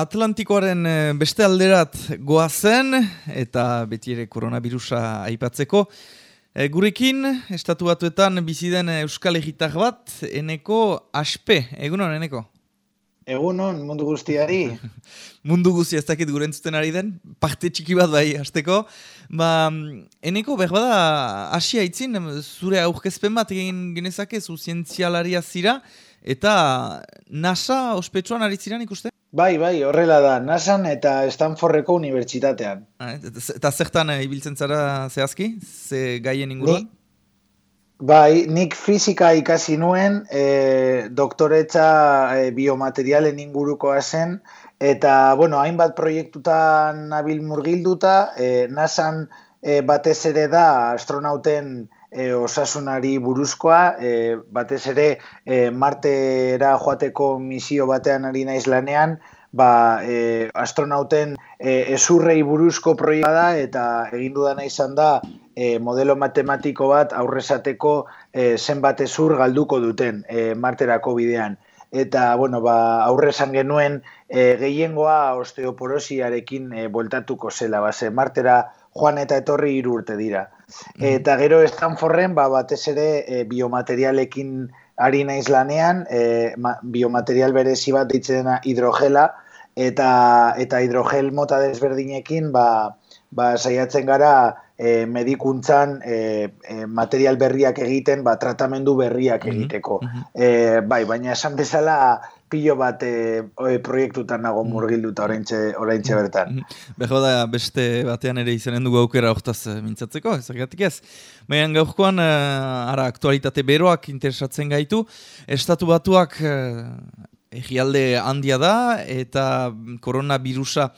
Atlantikoaren eh, beste alderat goazen eta beti ere koronavirusa aipatzeko. E, gurekin, estatu batuetan biziden Euskal Egitar bat, eneko aspe. Egunon, eneko? Egunon, mundu guztiari. mundu guzti ez dakit gure entzuten ari den, parte txiki bat bai, hasteko. Ba, eneko, berbada, asia itzin, zure aurkezpen bat egin genezake, zu zientzialaria zira, eta NASA ospetsuan ari ziren ikuste? Bai, bai, horrela da, NASAn eta Stanfordeko unibertsitatean. Ah, eta zertan eh, ibiltzen zara zehazki? Ze gaien inguruan? Bai, nik fizika ikasi nuen, e, doktoretza e, biomaterialen ingurukoa zen, eta, bueno, hainbat proiektutan nabil murgilduta, e, NASAn e, batez ere da astronauten e, osasunari buruzkoa, e, batez ere e, Martera joateko misio batean ari naiz lanean, ba, e, astronauten e, esurrei buruzko proiektua da eta egin dudana izan da e, modelo matematiko bat aurrezateko e, zenbat ezur galduko duten e, Marterako bidean. Eta, bueno, ba, aurrezan genuen e, gehiengoa osteoporosiarekin e, bueltatuko zela, ba, Martera joan eta etorri hiru urte dira. Mm. Eta gero Stanforden ba, batez ere e, biomaterialekin ari naiz lanean, e, biomaterial berezi bat ditzen dena hidrogela, eta, eta hidrogel mota desberdinekin ba, ba, saiatzen gara e, medikuntzan e, e, material berriak egiten, ba, tratamendu berriak mm-hmm. egiteko. Mm -hmm. bai, baina esan bezala pilo bat e, proiektutan nago mm. murgilduta oraintxe oraintxe bertan. Mm-hmm. Beho da beste batean ere izanen dugu aukera hortaz eh, mintzatzeko, ezagatik ez. Baina gaurkoan uh, ara aktualitate beroak interesatzen gaitu. Estatu batuak uh, egialde handia da eta koronavirusa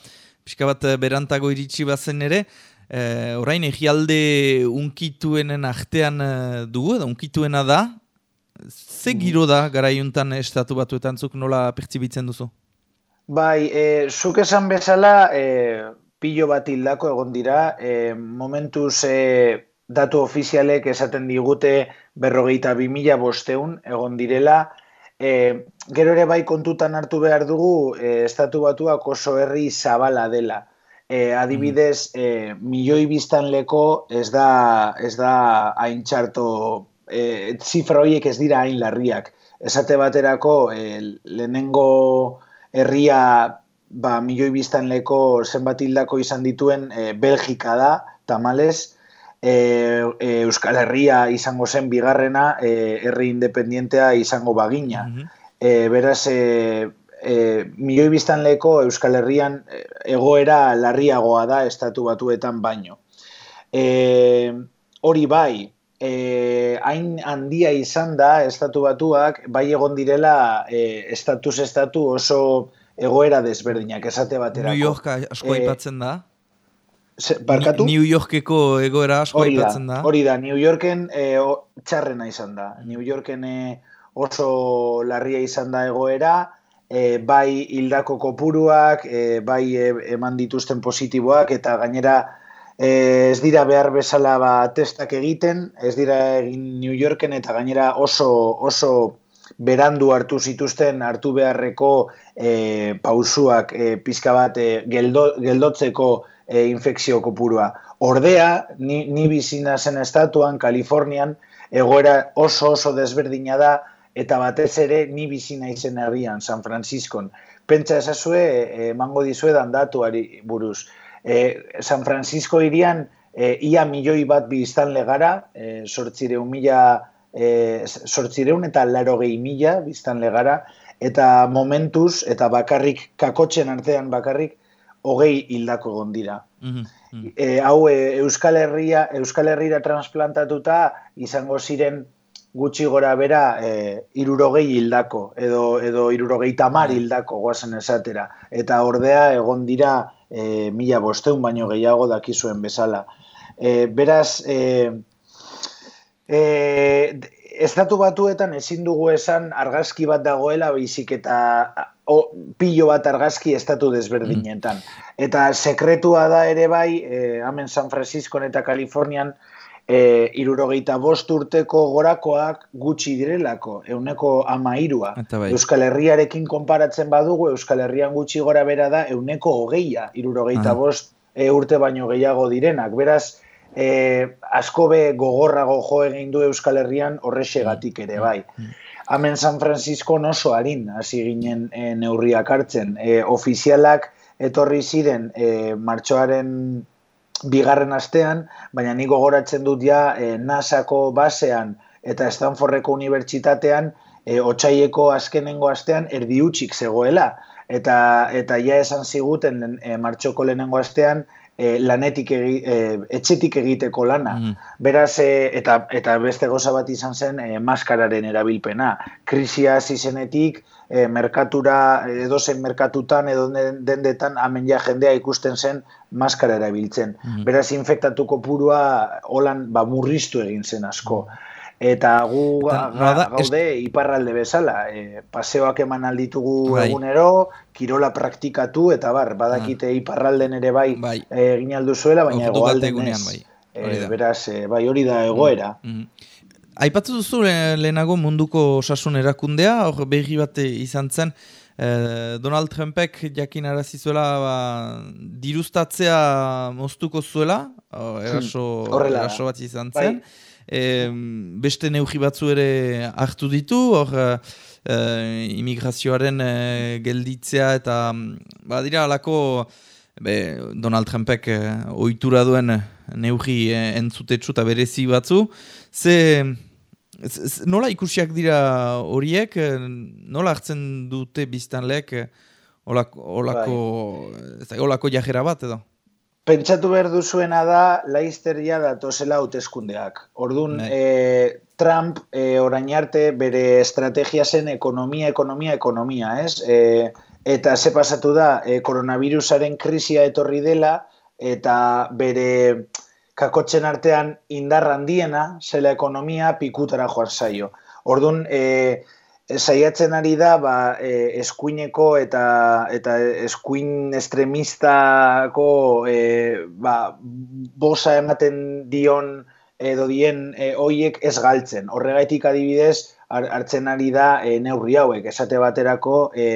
pixka bat berantago iritsi bazen ere. Uh, orain egialde unkituenen artean uh, dugu, edo unkituena da, Ze giro da garaiuntan estatu batuetan? Zuk nola pertsibitzen duzu? Bai, e, zuk esan bezala e, pilo bat hildako egon dira, e, momentuz e, datu ofizialek esaten digute berrogeita bi mila bosteun egon direla, e, gero ere bai kontutan hartu behar dugu e, estatu batuak oso herri zabala dela. E, adibidez, e, milioi biztan leko ez da, ez da hain txarto e, zifra horiek ez dira hain larriak. Esate baterako, e, lehenengo herria ba, milioi biztan leko zenbat hildako izan dituen e, Belgika da, tamales, e, e, Euskal Herria izango zen bigarrena, e, herri independientea izango bagina. Mm beraz, e, e, milioi biztan leko Euskal Herrian egoera larriagoa da estatu batuetan baino. E, hori bai, eh, hain handia izan da estatu batuak, bai egon direla eh, estatus estatu oso egoera desberdinak, esate baterako. New York asko eh, aipatzen da? Se, barkatu? New Yorkeko egoera asko aipatzen da? Hori da, New Yorken eh, txarrena izan da. New Yorken eh, oso larria izan da egoera, eh, bai hildako kopuruak, eh, bai eh, eman dituzten positiboak, eta gainera Eh, ez dira behar bezala ba, testak egiten, ez dira egin New Yorken eta gainera oso, oso berandu hartu zituzten hartu beharreko e, pausuak e, pizka bat e, geldo, geldotzeko e, infekzio kopurua. Ordea, ni, ni bizina zen estatuan, Kalifornian, egoera oso oso desberdina da, eta batez ere ni bizina izen herrian, San Franciscon. Pentsa esazue, emango dizue datuari buruz e, San Francisco irian e, ia milioi bat biztanle gara, e, sortzireun mila, e, sortzireun eta laro gehi mila biztanle gara, eta momentuz, eta bakarrik, kakotzen artean bakarrik, hogei hildako gondira. Mm -hmm. hau, e, Euskal Herria, Euskal Herriera transplantatuta, izango ziren gutxi gora bera e, irurogei hildako, edo, edo irurogei tamar hildako guazen esatera. Eta ordea, egon dira, e, mila bosteun baino gehiago dakizuen bezala. E, beraz, e, e, estatu batuetan ezin dugu esan argazki bat dagoela baizik eta o, pilo bat argazki estatu desberdinetan. Eta sekretua da ere bai, e, hemen San Francisco eta Kalifornian, e, irurogeita bost urteko gorakoak gutxi direlako, euneko ama irua. Bai. Euskal Herriarekin konparatzen badugu, Euskal Herrian gutxi gora bera da, euneko hogeia, irurogeita bost e, urte baino gehiago direnak. Beraz, e, asko be gogorrago jo egin du Euskal Herrian horrexegatik ere bai. Hemen San Francisco oso harin, hasi ginen e, neurriak hartzen. E, ofizialak etorri ziren e, martxoaren bigarren astean, baina niko gogoratzen dut ja e, NASAko basean eta Stanfordeko unibertsitatean e, otxaieko azkenengo astean erdi utxik zegoela. Eta, eta ja esan ziguten e, martxoko lehenengo astean e, lanetik egi, e, etxetik egiteko lana. Mm. Beraz, e, eta, eta beste goza bat izan zen e, maskararen erabilpena. Krisia zizenetik, e, merkatura, edo zen merkatutan, edo dendetan, hamen ja jendea ikusten zen maskara erabiltzen. Mm. Beraz, infektatuko purua holan ba, murriztu egin zen asko. Mm. Eta gu gaude iparralde bezala, e, paseoak eman alditugu bai. egunero, kirola praktikatu, eta bar, badakite ah. iparralden ere bai, bai. E, egin aldu zuela, baina egoalden ez. Bai. E, beraz, e, bai hori da egoera. Mm, mm. Aipatu duzu lehenago munduko osasun erakundea, hor behi bat izan zen, Donald Trumpek jakin arazizuela ba, diruztatzea moztuko zuela, eraso, eraso bat izan zen. Bai e, beste neugi batzu ere hartu ditu, hor e, imigrazioaren e, gelditzea eta ba, dira alako Donald Trumpek e, ohitura duen neugi e, entzutetsu eta berezi batzu. Ze, nola ikusiak dira horiek, nola hartzen dute biztanleek olako, olako, bai. olako jajera bat edo? Pentsatu behar duzuena da, laizteria datozela hauteskundeak. Orduan, e, Trump e, orain arte bere estrategia zen ekonomia, ekonomia, ekonomia, ez? E, eta ze pasatu da, e, koronavirusaren krisia etorri dela, eta bere kakotzen artean indarra handiena, zela ekonomia, pikutara joan zaio. Orduan, e, saiatzen ari da ba, e, eskuineko eta eta eskuin estremistako e, ba, bosa ematen dion edo dien e, hoiek ez galtzen. Horregaitik adibidez hartzen ari da e, neurri hauek, esate baterako e,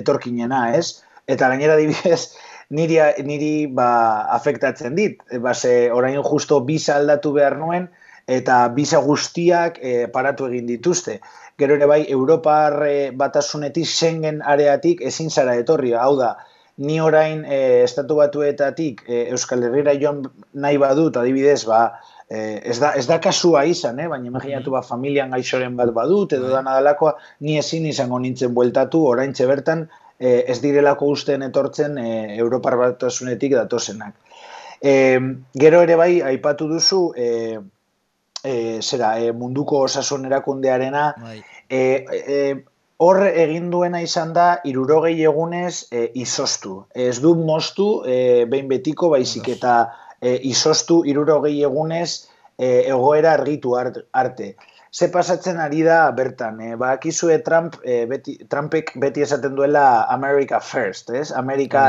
etorkinena, ez? Eta gainera adibidez niri, niri ba, afektatzen dit. E, ba, orain justo bisa aldatu behar nuen, eta bisa guztiak e, paratu egin dituzte gero ere bai, Europar e, batasunetik Schengen areatik ezin zara etorri, hau da, ni orain e, estatu batuetatik e, Euskal Herriera joan nahi badut, adibidez, ba, e, ez, da, ez da kasua izan, eh? baina imaginatu ba, familian gaixoren bat badut, edo bai. da nadalakoa, ni ezin izango nintzen bueltatu, orain bertan e, ez direlako usten etortzen e, Europar batasunetik datozenak. E, gero ere bai, aipatu duzu, e, e, zera, e, munduko osasun erakundearena, e, e, hor egin duena izan da, irurogei egunez e, izostu. Ez du moztu, e, behin betiko, baizik eta e, izostu irurogei egunez e, egoera argitu arte. Ze pasatzen ari da bertan, e, ba, akizue Trump, e, beti, Trumpek beti esaten duela America First, ez? Amerika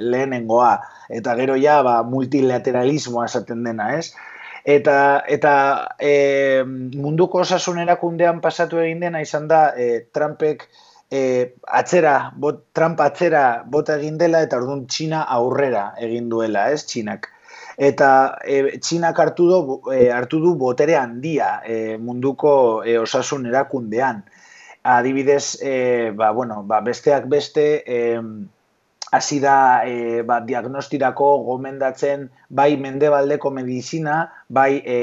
lehenengoa, eta gero ja ba, multilateralismoa esaten dena, ez? Eta, eta e, munduko osasun erakundean pasatu egin dena izan da e, Trumpek e, atzera, bot, Trump atzera bota egin dela eta orduan Txina aurrera egin duela, ez Txinak. Eta e, Txinak hartu du, e, hartu du botere handia e, munduko e, osasun erakundean. Adibidez, e, ba, bueno, ba, besteak beste, e, hasi da e, ba, diagnostirako gomendatzen bai mendebaldeko medizina, bai e,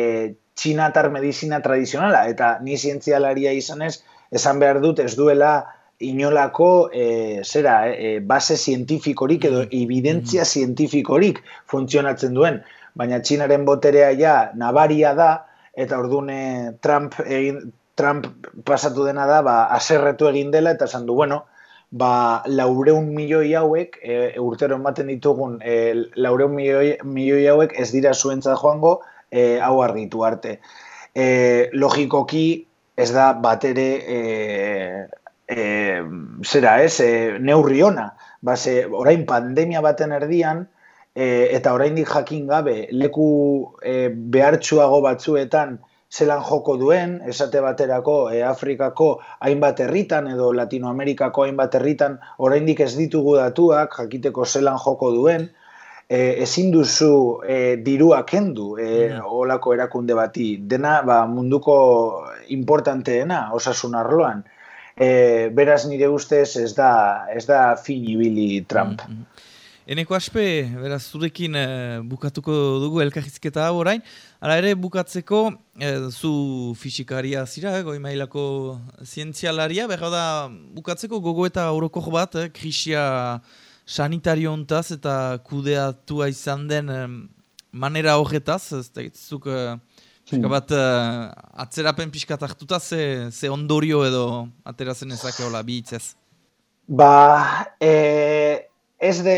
txinatar medizina tradizionala, eta ni zientzialaria izanez, esan behar dut ez duela inolako e, zera, e, base zientifikorik edo mm-hmm. evidentzia mm-hmm. zientifikorik funtzionatzen duen, baina txinaren boterea ja nabaria da, eta ordune Trump, egin, Trump pasatu dena da, ba, aserretu egin dela, eta esan du, bueno, ba, laureun milioi hauek, e, urtero ematen ditugun, e, laureun milioi, milioi hauek ez dira zuentzat joango, e, hau argitu arte. E, logikoki ez da bat ere, e, e, zera ez, e, neurri ona. Ba, orain pandemia baten erdian, eta oraindik jakin gabe leku e, behartsuago batzuetan zelan joko duen, esate baterako e, Afrikako hainbat herritan edo Latinoamerikako hainbat herritan oraindik ez ditugu datuak jakiteko zelan joko duen, e, ezin duzu e, dirua kendu e, mm. olako erakunde bati. Dena ba, munduko importanteena osasun arloan. E, beraz nire ustez ez da, ez da fin ibili Trump. Mm -hmm. Eneko aspe, beraz, zurekin eh, bukatuko dugu elkarrizketa hau orain. Hala ere, bukatzeko, eh, zu fisikaria zira, goi mailako zientzialaria, behar da, bukatzeko gogo eta auroko bat, eh, krisia sanitario ontaz eta kudeatua izan den eh, manera horretaz, ez da, zuk, eh, Hmm. bat, uh, atzerapen pixkat hartuta, ze, ze ondorio edo aterazen ezake hola, bihitzez? Ba, e, ez de,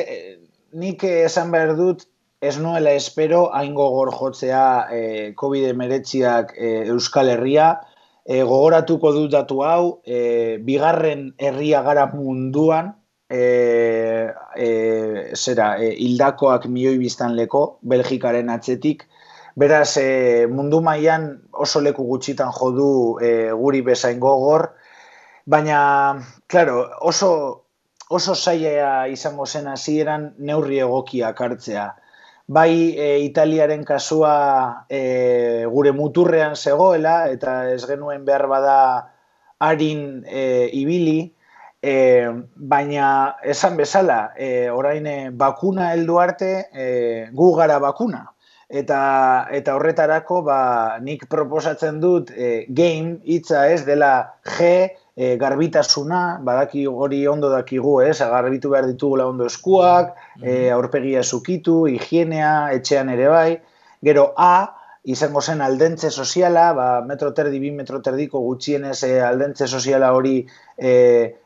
nik esan behar dut, ez nuela espero, hain gogor jotzea e, COVID-19 e, Euskal Herria, e, gogoratuko dut datu hau, e, bigarren herria gara munduan, e, e, zera, e, hildakoak milioi biztan leko, Belgikaren atzetik, Beraz, e, mundu mailan oso leku gutxitan jodu e, guri bezain gogor, baina, claro, oso, oso zaila izango zen hasieran neurri egokiak hartzea. Bai, e, Italiaren kasua e, gure muturrean zegoela, eta ez genuen behar bada harin e, ibili, e, baina esan bezala, e, orain bakuna heldu arte, e, gu gara bakuna eta eta horretarako ba nik proposatzen dut e, game hitza ez dela G e, garbitasuna badaki hori ondo dakigu ez? Garbitu behar ditugula ondo eskuak e, aurpegia zukitu higienea etxean ere bai. Gero A izango zen aldentze soziala, ba, metro terdi, bi metro terdiko gutxienez e, aldentze soziala hori e,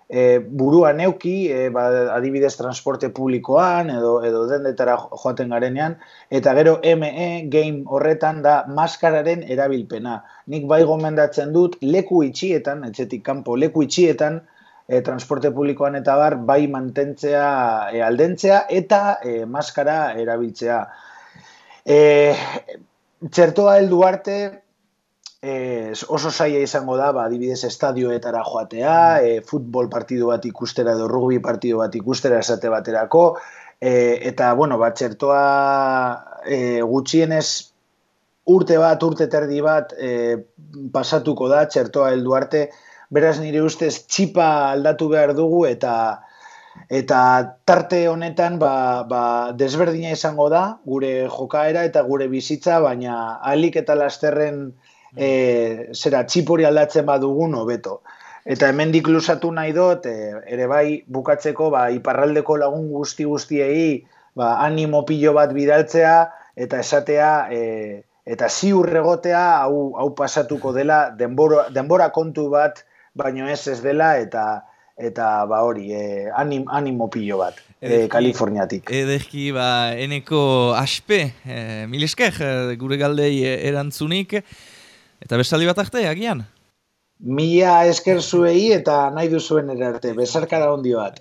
e, burua neuki, e, ba, adibidez transporte publikoan edo edo dendetara joaten garenean, eta gero ME game horretan da maskararen erabilpena. Nik bai gomendatzen dut leku itxietan, etxetik kanpo leku itxietan, e, transporte publikoan eta bar bai mantentzea e, aldentzea eta e, maskara erabiltzea. E, txertoa heldu arte, eh, oso saia izango da, ba, adibidez estadioetara joatea, eh, futbol partidu bat ikustera edo rugby partidu bat ikustera esate baterako, eh, eta, bueno, ba, txertoa eh, gutxienez urte bat, urte terdi bat eh, pasatuko da, txertoa heldu arte, beraz nire ustez txipa aldatu behar dugu eta eta tarte honetan ba, ba, desberdina izango da gure jokaera eta gure bizitza, baina alik eta lasterren e, zera txipori aldatzen badugun hobeto. Eta hemendik lusatu nahi dut, e, ere bai bukatzeko ba, iparraldeko lagun guzti guztiei ba, animo pilo bat bidaltzea eta esatea e, eta ziur egotea hau, hau pasatuko dela denbora, denbora kontu bat baino ez ez dela eta eta ba hori e, anim, animo pilo bat e, Kaliforniatik. Edezki ba eneko aspe e, milesker gure galdei erantzunik Eta bestaldi bat arte, agian? Mila esker zuei eta nahi duzuen erarte, besarkara ondi bat.